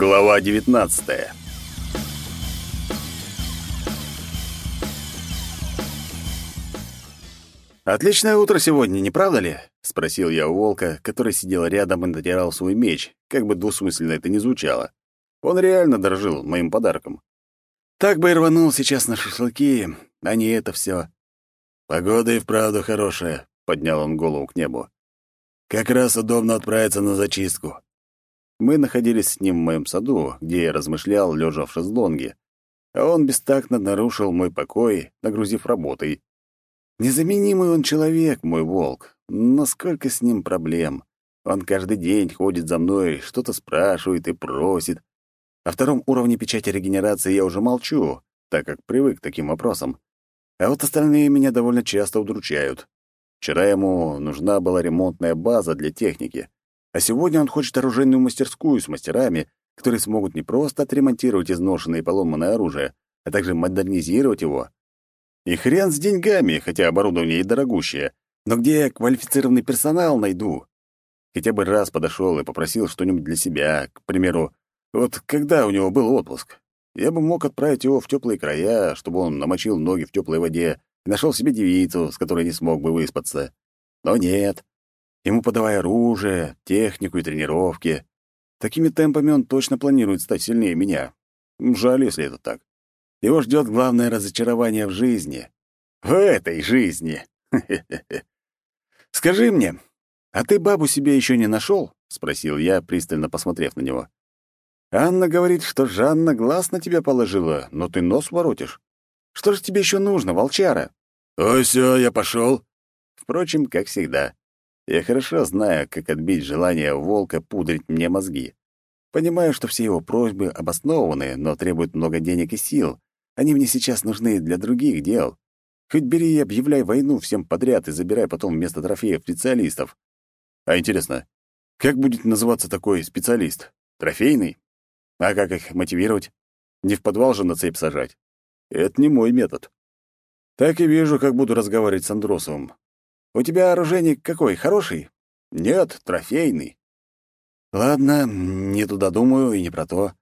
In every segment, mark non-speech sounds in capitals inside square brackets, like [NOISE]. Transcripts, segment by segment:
Глава 19. Отличное утро сегодня, не правда ли? спросил я у волка, который сидел рядом и натирал свой меч, как бы двусмысленно это ни звучало. Он реально дорожил моим подарком. Так бы и рванул сейчас на шашлыки, а не это все. Погода и вправду хорошая, поднял он голову к небу. Как раз удобно отправиться на зачистку. Мы находились с ним в моем саду, где я размышлял, лежа в шезлонге, а он бестактно нарушил мой покой, нагрузив работой. Незаменимый он человек, мой волк, но сколько с ним проблем. Он каждый день ходит за мной, что-то спрашивает и просит. О втором уровне печати регенерации я уже молчу, так как привык к таким вопросам. А вот остальные меня довольно часто удручают. Вчера ему нужна была ремонтная база для техники, а сегодня он хочет оружейную мастерскую с мастерами, которые смогут не просто отремонтировать изношенное и поломанное оружие, а также модернизировать его. И хрен с деньгами, хотя оборудование и дорогущее. Но где я квалифицированный персонал найду? Хотя бы раз подошел и попросил что-нибудь для себя, к примеру, вот когда у него был отпуск. Я бы мог отправить его в теплые края, чтобы он намочил ноги в теплой воде и нашел себе девицу, с которой не смог бы выспаться. Но нет, Ему подавай оружие, технику и тренировки. Такими темпами он точно планирует стать сильнее меня. Жаль, если это так. Его ждет главное разочарование в жизни. В этой жизни. [LAUGHS] Скажи мне, а ты бабу себе еще не нашел? спросил я, пристально посмотрев на него. Анна говорит, что Жанна глаз на тебя положила, но ты нос воротишь. Что же тебе еще нужно, волчара? Ой, все, я пошел. Впрочем, как всегда. Я хорошо знаю, как отбить желание волка пудрить мне мозги. Понимаю, что все его просьбы обоснованы, но требуют много денег и сил. Они мне сейчас нужны для других дел. Хоть бери и объявляй войну всем подряд и забирай потом вместо трофеев специалистов. А интересно, как будет называться такой специалист? Трофейный? А как их мотивировать? Не в подвал же на цепь сажать. Это не мой метод. Так и вижу, как буду разговаривать с Андросовым. У тебя оружейник какой, хороший? Нет, трофейный. Ладно, не туда думаю и не про то.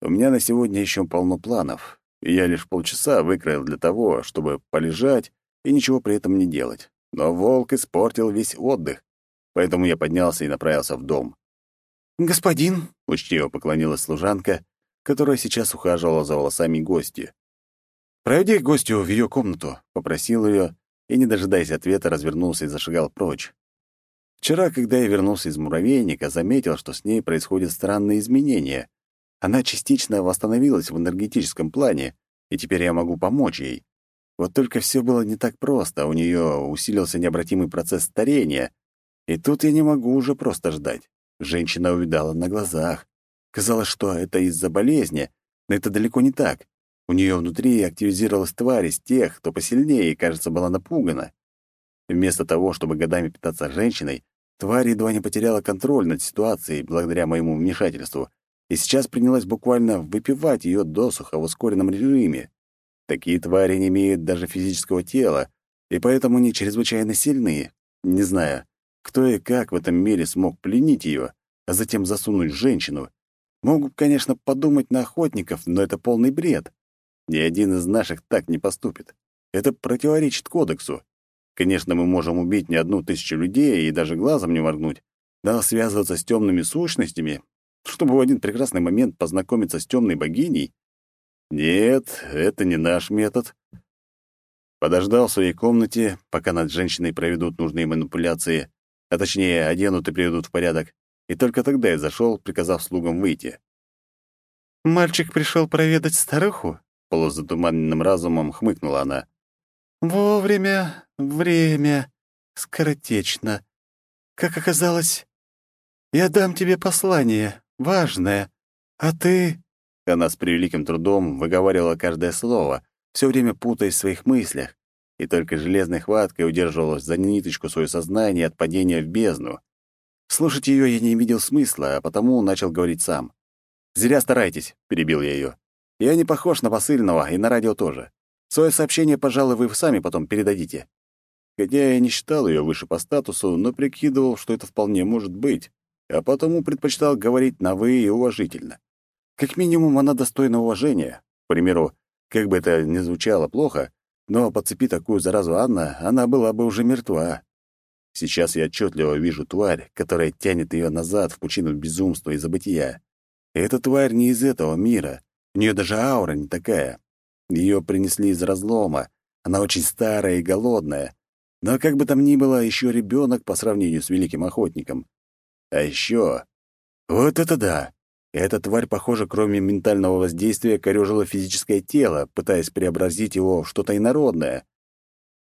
У меня на сегодня еще полно планов, и я лишь полчаса выкроил для того, чтобы полежать и ничего при этом не делать. Но волк испортил весь отдых, поэтому я поднялся и направился в дом. «Господин», — учтиво поклонилась служанка, которая сейчас ухаживала за волосами гости. «Проведи гостю в ее комнату», — попросил ее, и, не дожидаясь ответа, развернулся и зашагал прочь. Вчера, когда я вернулся из муравейника, заметил, что с ней происходят странные изменения. Она частично восстановилась в энергетическом плане, и теперь я могу помочь ей. Вот только все было не так просто, у нее усилился необратимый процесс старения, и тут я не могу уже просто ждать. Женщина увидала на глазах. Казалось, что это из-за болезни, но это далеко не так. У нее внутри активизировалась тварь из тех, кто посильнее и, кажется, была напугана. Вместо того, чтобы годами питаться женщиной, тварь едва не потеряла контроль над ситуацией благодаря моему вмешательству и сейчас принялась буквально выпивать ее досуха в ускоренном режиме. Такие твари не имеют даже физического тела, и поэтому они чрезвычайно сильные. Не знаю, кто и как в этом мире смог пленить ее, а затем засунуть женщину. Могут, конечно, подумать на охотников, но это полный бред. Ни один из наших так не поступит. Это противоречит кодексу. Конечно, мы можем убить не одну тысячу людей и даже глазом не моргнуть, но связываться с темными сущностями, чтобы в один прекрасный момент познакомиться с темной богиней? Нет, это не наш метод. Подождал в своей комнате, пока над женщиной проведут нужные манипуляции, а точнее, оденут и приведут в порядок, и только тогда я зашел, приказав слугам выйти. «Мальчик пришел проведать старуху?» Полузатуманенным разумом хмыкнула она. «Вовремя, время, скоротечно. Как оказалось, я дам тебе послание, важное, а ты...» Она с превеликим трудом выговаривала каждое слово, все время путаясь в своих мыслях, и только железной хваткой удерживалась за ниточку свое сознание от падения в бездну. Слушать ее я не видел смысла, а потому начал говорить сам. «Зря старайтесь», — перебил я ее. Я не похож на посыльного, и на радио тоже. Свое сообщение, пожалуй, вы сами потом передадите. Хотя я не считал ее выше по статусу, но прикидывал, что это вполне может быть, а потому предпочитал говорить на «вы» и уважительно. Как минимум, она достойна уважения. К примеру, как бы это ни звучало плохо, но подцепи такую заразу Анна, она была бы уже мертва. Сейчас я отчетливо вижу тварь, которая тянет ее назад в пучину безумства и забытия. Эта тварь не из этого мира. У нее даже аура не такая. Ее принесли из разлома. Она очень старая и голодная. Но как бы там ни было, еще ребенок по сравнению с великим охотником. А еще... Вот это да! Эта тварь, похоже, кроме ментального воздействия, корёжила физическое тело, пытаясь преобразить его в что-то инородное.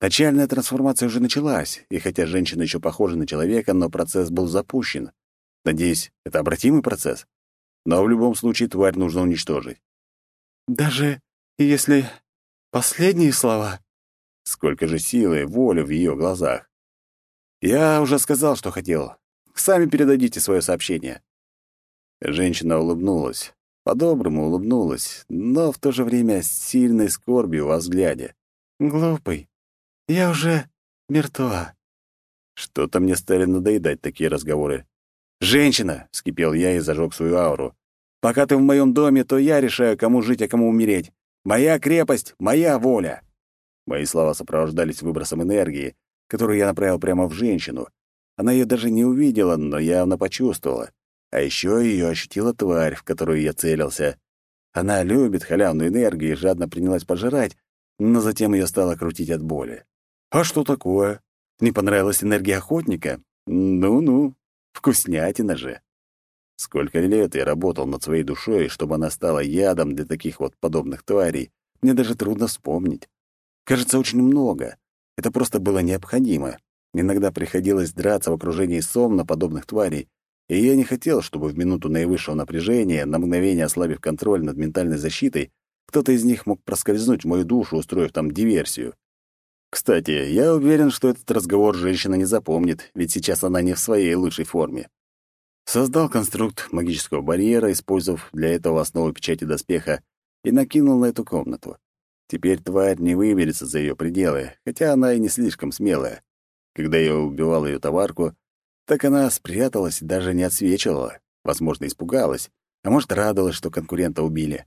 Начальная трансформация уже началась, и хотя женщина еще похожа на человека, но процесс был запущен. Надеюсь, это обратимый процесс. Но в любом случае тварь нужно уничтожить. «Даже если последние слова...» Сколько же силы, воли в ее глазах. «Я уже сказал, что хотел. Сами передадите свое сообщение». Женщина улыбнулась. По-доброму улыбнулась, но в то же время с сильной скорбью во взгляде. «Глупый. Я уже мертва. Что-то мне стали надоедать такие разговоры. «Женщина!» — вскипел я и зажег свою ауру. «Пока ты в моем доме, то я решаю, кому жить, а кому умереть. Моя крепость — моя воля!» Мои слова сопровождались выбросом энергии, которую я направил прямо в женщину. Она ее даже не увидела, но явно почувствовала. А еще ее ощутила тварь, в которую я целился. Она любит халявную энергию и жадно принялась пожирать, но затем ее стало крутить от боли. А что такое? Не понравилась энергия охотника? Ну-ну, вкуснятина же. Сколько лет я работал над своей душой, чтобы она стала ядом для таких вот подобных тварей, мне даже трудно вспомнить. Кажется, очень много. Это просто было необходимо. Иногда приходилось драться в окружении сомна подобных тварей, и я не хотел, чтобы в минуту наивысшего напряжения, на мгновение ослабив контроль над ментальной защитой, кто-то из них мог проскользнуть в мою душу, устроив там диверсию. Кстати, я уверен, что этот разговор женщина не запомнит, ведь сейчас она не в своей лучшей форме. Создал конструкт магического барьера, использовав для этого основу печати доспеха, и накинул на эту комнату. Теперь тварь не выберется за ее пределы, хотя она и не слишком смелая. Когда я убивал ее товарку, так она спряталась и даже не отсвечивала. Возможно, испугалась, а может, радовалась, что конкурента убили.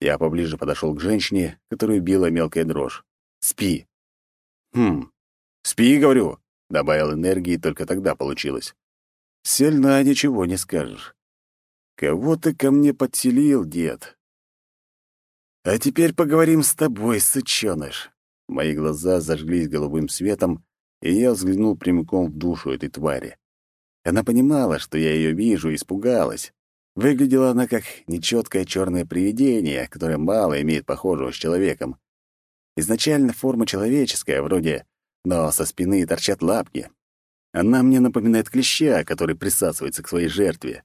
Я поближе подошел к женщине, которую била мелкая дрожь. «Спи!» «Хм, спи, говорю», — добавил энергии, только тогда получилось. «Сильна, ничего не скажешь. Кого ты ко мне подселил, дед?» «А теперь поговорим с тобой, сучёныш». Мои глаза зажглись голубым светом, и я взглянул прямиком в душу этой твари. Она понимала, что я ее вижу, и испугалась. Выглядела она как нечеткое черное привидение, которое мало имеет похожего с человеком. Изначально форма человеческая, вроде, но со спины торчат лапки. Она мне напоминает клеща, который присасывается к своей жертве.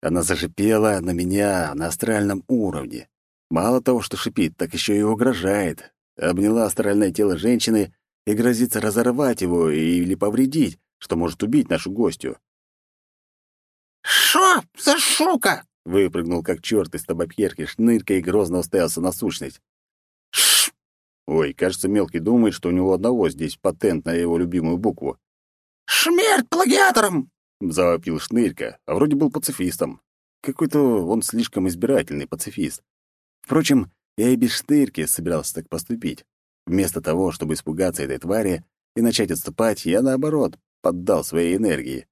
Она зашипела на меня на астральном уровне. Мало того, что шипит, так еще и угрожает. Обняла астральное тело женщины и грозится разорвать его или повредить, что может убить нашу гостью. «Шо за шука?» — выпрыгнул как черт из табакерки, шнырка и грозно уставился на сущность. Ой, кажется, мелкий думает, что у него одного здесь патент на его любимую букву. «Шмерть плагиатором!» — завопил Шнырька, а вроде был пацифистом. Какой-то он слишком избирательный пацифист. Впрочем, я и без Шнырьки собирался так поступить. Вместо того, чтобы испугаться этой твари и начать отступать, я, наоборот, поддал своей энергии.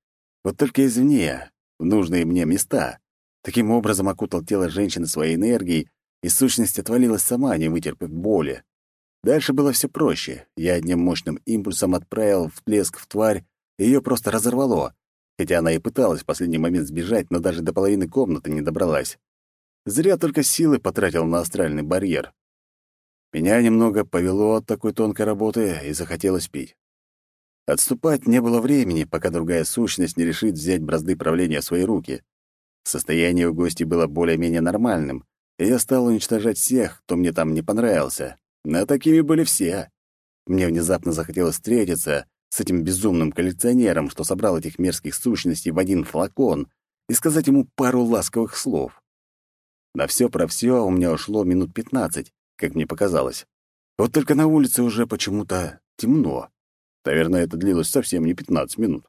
Вот только извне, в нужные мне места. Таким образом окутал тело женщины своей энергией, и сущность отвалилась сама, не вытерпев боли. Дальше было все проще. Я одним мощным импульсом отправил всплеск в тварь, ее просто разорвало, хотя она и пыталась в последний момент сбежать, но даже до половины комнаты не добралась. Зря только силы потратил на астральный барьер. Меня немного повело от такой тонкой работы и захотелось пить. Отступать не было времени, пока другая сущность не решит взять бразды правления в свои руки. Состояние у гостей было более-менее нормальным, и я стал уничтожать всех, кто мне там не понравился. Но такими были все. Мне внезапно захотелось встретиться с этим безумным коллекционером, что собрал этих мерзких сущностей в один флакон, и сказать ему пару ласковых слов. На все про все у меня ушло минут пятнадцать, как мне показалось. Вот только на улице уже почему-то темно. Наверное, это длилось совсем не пятнадцать минут.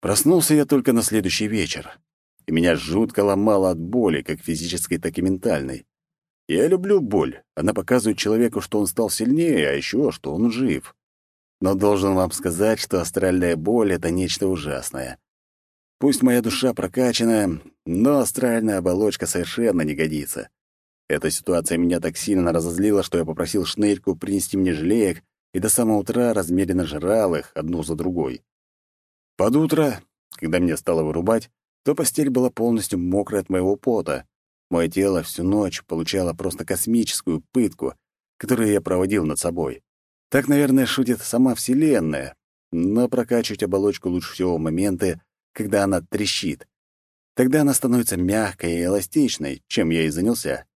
Проснулся я только на следующий вечер. и меня жутко ломало от боли, как физической, так и ментальной. Я люблю боль. Она показывает человеку, что он стал сильнее, а еще, что он жив. Но должен вам сказать, что астральная боль — это нечто ужасное. Пусть моя душа прокачана, но астральная оболочка совершенно не годится. Эта ситуация меня так сильно разозлила, что я попросил Шнырьку принести мне желеек и до самого утра размеренно жрал их одну за другой. Под утро, когда меня стало вырубать, то постель была полностью мокрая от моего пота. Мое тело всю ночь получало просто космическую пытку, которую я проводил над собой. Так, наверное, шутит сама Вселенная, но прокачивать оболочку лучше всего в моменты, когда она трещит. Тогда она становится мягкой и эластичной, чем я и занялся.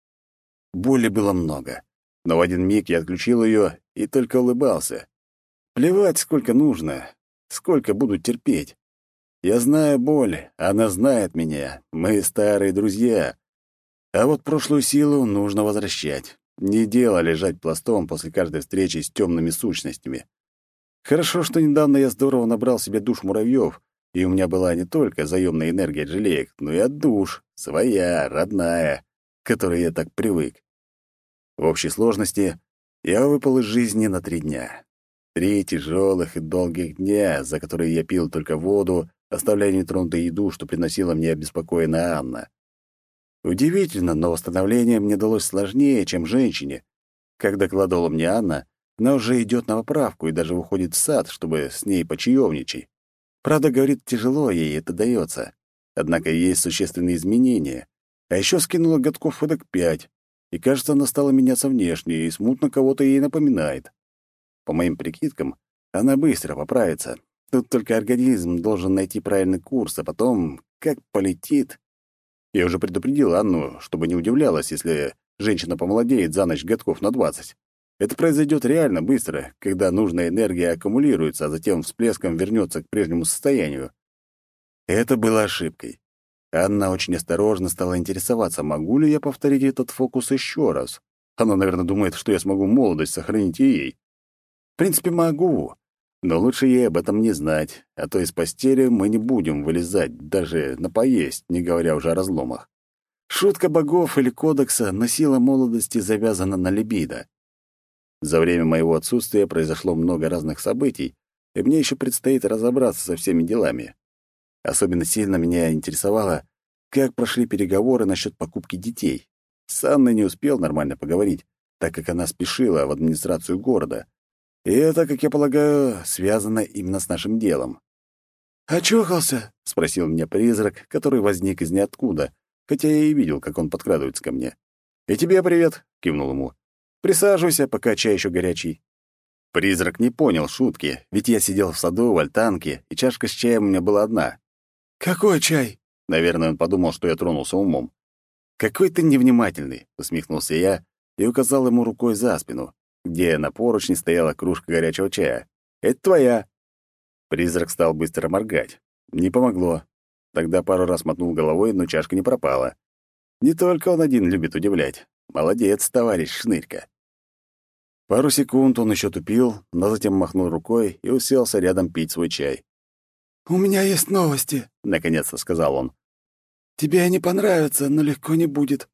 Боли было много, но в один миг я отключил ее и только улыбался. Плевать, сколько нужно, сколько буду терпеть. Я знаю боль, она знает меня, мы старые друзья. А вот прошлую силу нужно возвращать. Не дело лежать пластом после каждой встречи с темными сущностями. Хорошо, что недавно я здорово набрал себе душ муравьев, и у меня была не только заемная энергия от желеек, но и от душ, своя, родная, к которой я так привык. В общей сложности я выпал из жизни на три дня. Три тяжелых и долгих дня, за которые я пил только воду, оставляя нетронутой еду, что приносила мне обеспокоенная Анна. Удивительно, но восстановление мне далось сложнее, чем женщине. Как докладывала мне Анна, она уже идет на поправку и даже выходит в сад, чтобы с ней почаевничать. Правда, говорит, тяжело ей это дается. Однако есть существенные изменения. А еще скинула годков эдак пять, и, кажется, она стала меняться внешне и смутно кого-то ей напоминает. По моим прикидкам, она быстро поправится. Тут только организм должен найти правильный курс, а потом, как полетит... Я уже предупредил Анну, чтобы не удивлялась, если женщина помолодеет за ночь годков на двадцать. Это произойдет реально быстро, когда нужная энергия аккумулируется, а затем всплеском вернется к прежнему состоянию. Это было ошибкой. Анна очень осторожно стала интересоваться, могу ли я повторить этот фокус еще раз. Она, наверное, думает, что я смогу молодость сохранить и ей. В принципе, могу, но лучше ей об этом не знать, а то из постели мы не будем вылезать, даже на поесть, не говоря уже о разломах. Шутка богов или кодекса, но сила молодости завязана на либидо. За время моего отсутствия произошло много разных событий, и мне еще предстоит разобраться со всеми делами. Особенно сильно меня интересовало, как прошли переговоры насчет покупки детей. С Анной не успел нормально поговорить, так как она спешила в администрацию города, и это, как я полагаю, связано именно с нашим делом. «Очухался?» — спросил меня призрак, который возник из ниоткуда, хотя я и видел, как он подкрадывается ко мне. «И тебе привет!» — кивнул ему. «Присаживайся, пока чай еще горячий». Призрак не понял шутки, ведь я сидел в саду в альтанке, и чашка с чаем у меня была одна. «Какой чай?» Наверное, он подумал, что я тронулся умом. «Какой ты невнимательный!» — усмехнулся я и указал ему рукой за спину где на поручне стояла кружка горячего чая. «Это твоя!» Призрак стал быстро моргать. Не помогло. Тогда пару раз мотнул головой, но чашка не пропала. Не только он один любит удивлять. Молодец, товарищ Шнырька. Пару секунд он еще тупил, но затем махнул рукой и уселся рядом пить свой чай. «У меня есть новости», — наконец-то сказал он. «Тебе они понравятся, но легко не будет».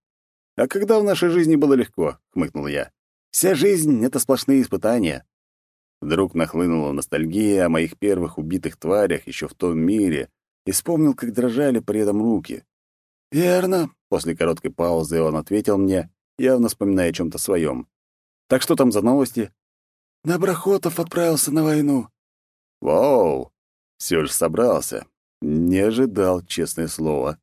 «А когда в нашей жизни было легко?» — хмыкнул я. Вся жизнь — это сплошные испытания. Вдруг нахлынула ностальгия о моих первых убитых тварях еще в том мире и вспомнил, как дрожали при этом руки. «Верно», — после короткой паузы он ответил мне, явно вспоминая о чем то своем. «Так что там за новости?» «Доброхотов отправился на войну». «Вау! Все же собрался. Не ожидал, честное слово.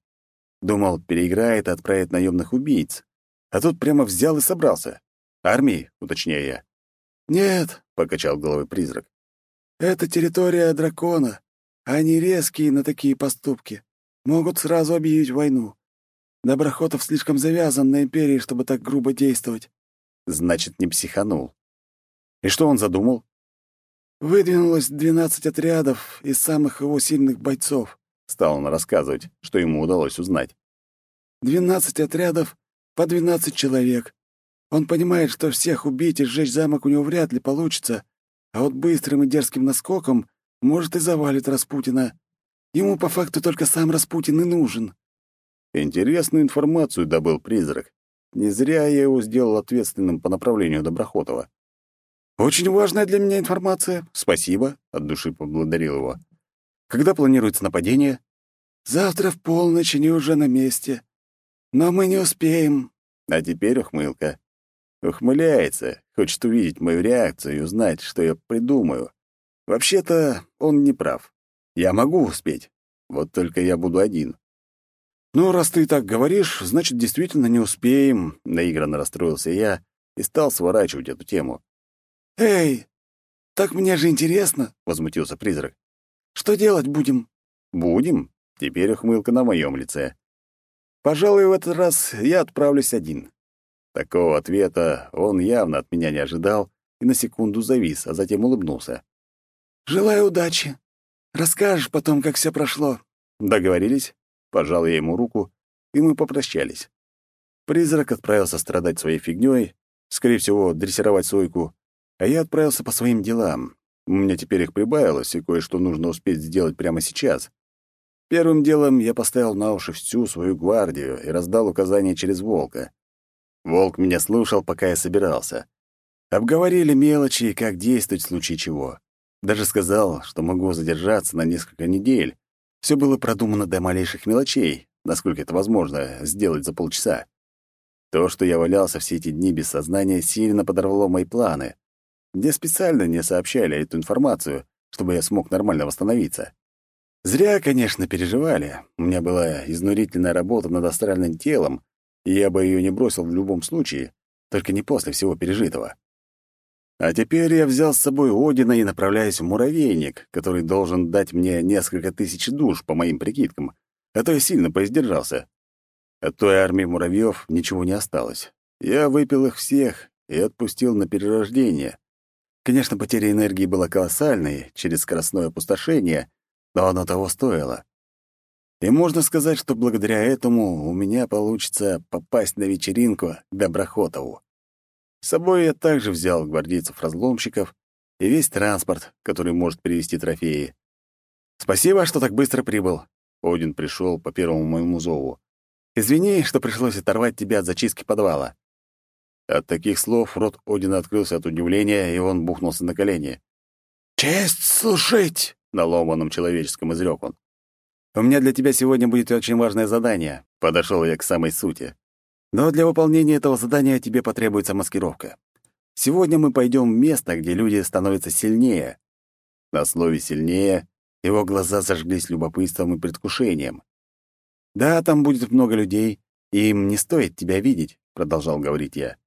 Думал, переиграет и отправит наемных убийц. А тут прямо взял и собрался. Армии, уточняю я. «Нет», — покачал головой призрак. «Это территория дракона. Они резкие на такие поступки. Могут сразу объявить войну. Доброхотов слишком завязан на империи, чтобы так грубо действовать». Значит, не психанул. И что он задумал? «Выдвинулось двенадцать отрядов из самых его сильных бойцов», — стал он рассказывать, что ему удалось узнать. «Двенадцать отрядов по двенадцать человек. Он понимает, что всех убить и сжечь замок у него вряд ли получится, а вот быстрым и дерзким наскоком может и завалит Распутина. Ему по факту только сам Распутин и нужен. Интересную информацию добыл призрак. Не зря я его сделал ответственным по направлению Доброхотова. «Очень важная для меня информация. Спасибо», — от души поблагодарил его. «Когда планируется нападение?» «Завтра в полночь они уже на месте. Но мы не успеем». А теперь ухмылка. Ухмыляется, хочет увидеть мою реакцию и узнать, что я придумаю. Вообще-то он не прав. Я могу успеть. Вот только я буду один. «Ну, раз ты так говоришь, значит, действительно не успеем», — наигранно расстроился я и стал сворачивать эту тему. «Эй, так мне же интересно», — возмутился призрак. «Что делать будем?» «Будем?» — теперь ухмылка на моем лице. «Пожалуй, в этот раз я отправлюсь один». Такого ответа он явно от меня не ожидал и на секунду завис, а затем улыбнулся. «Желаю удачи. Расскажешь потом, как все прошло». «Договорились?» Пожал я ему руку, и мы попрощались. Призрак отправился страдать своей фигнёй, скорее всего, дрессировать сойку, а я отправился по своим делам. У меня теперь их прибавилось, и кое-что нужно успеть сделать прямо сейчас. Первым делом я поставил на уши всю свою гвардию и раздал указания через волка. Волк меня слушал, пока я собирался. Обговорили мелочи и как действовать в случае чего. Даже сказал, что могу задержаться на несколько недель, все было продумано до малейших мелочей, насколько это возможно сделать за полчаса. То, что я валялся все эти дни без сознания, сильно подорвало мои планы. Мне специально не сообщали эту информацию, чтобы я смог нормально восстановиться. Зря, конечно, переживали. У меня была изнурительная работа над астральным телом, я бы ее не бросил в любом случае, только не после всего пережитого. А теперь я взял с собой Одина и направляюсь в муравейник, который должен дать мне несколько тысяч душ, по моим прикидкам, а то я сильно поиздержался. От той армии муравьев ничего не осталось. Я выпил их всех и отпустил на перерождение. Конечно, потеря энергии была колоссальной через скоростное опустошение, но оно того стоило. И можно сказать, что благодаря этому у меня получится попасть на вечеринку к Доброхотову. С собой я также взял гвардейцев-разломщиков и весь транспорт, который может привезти трофеи. «Спасибо, что так быстро прибыл». Один пришел по первому моему зову. «Извини, что пришлось оторвать тебя от зачистки подвала». От таких слов рот Одина открылся от удивления, и он бухнулся на колени. «Честь служить!» — на ломаном человеческом изрек он. «У меня для тебя сегодня будет очень важное задание», — подошел я к самой сути. Но для выполнения этого задания тебе потребуется маскировка. Сегодня мы пойдем в место, где люди становятся сильнее. На слове «сильнее» его глаза зажглись любопытством и предвкушением. «Да, там будет много людей, и им не стоит тебя видеть», — продолжал говорить я.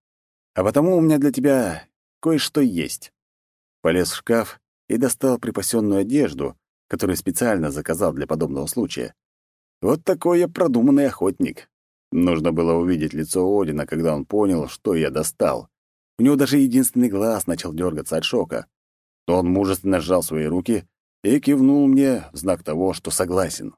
«А потому у меня для тебя кое-что есть». Полез в шкаф и достал припасенную одежду, которую специально заказал для подобного случая. Вот такой я продуманный охотник. Нужно было увидеть лицо Одина, когда он понял, что я достал. У него даже единственный глаз начал дергаться от шока. Но он мужественно сжал свои руки и кивнул мне в знак того, что согласен.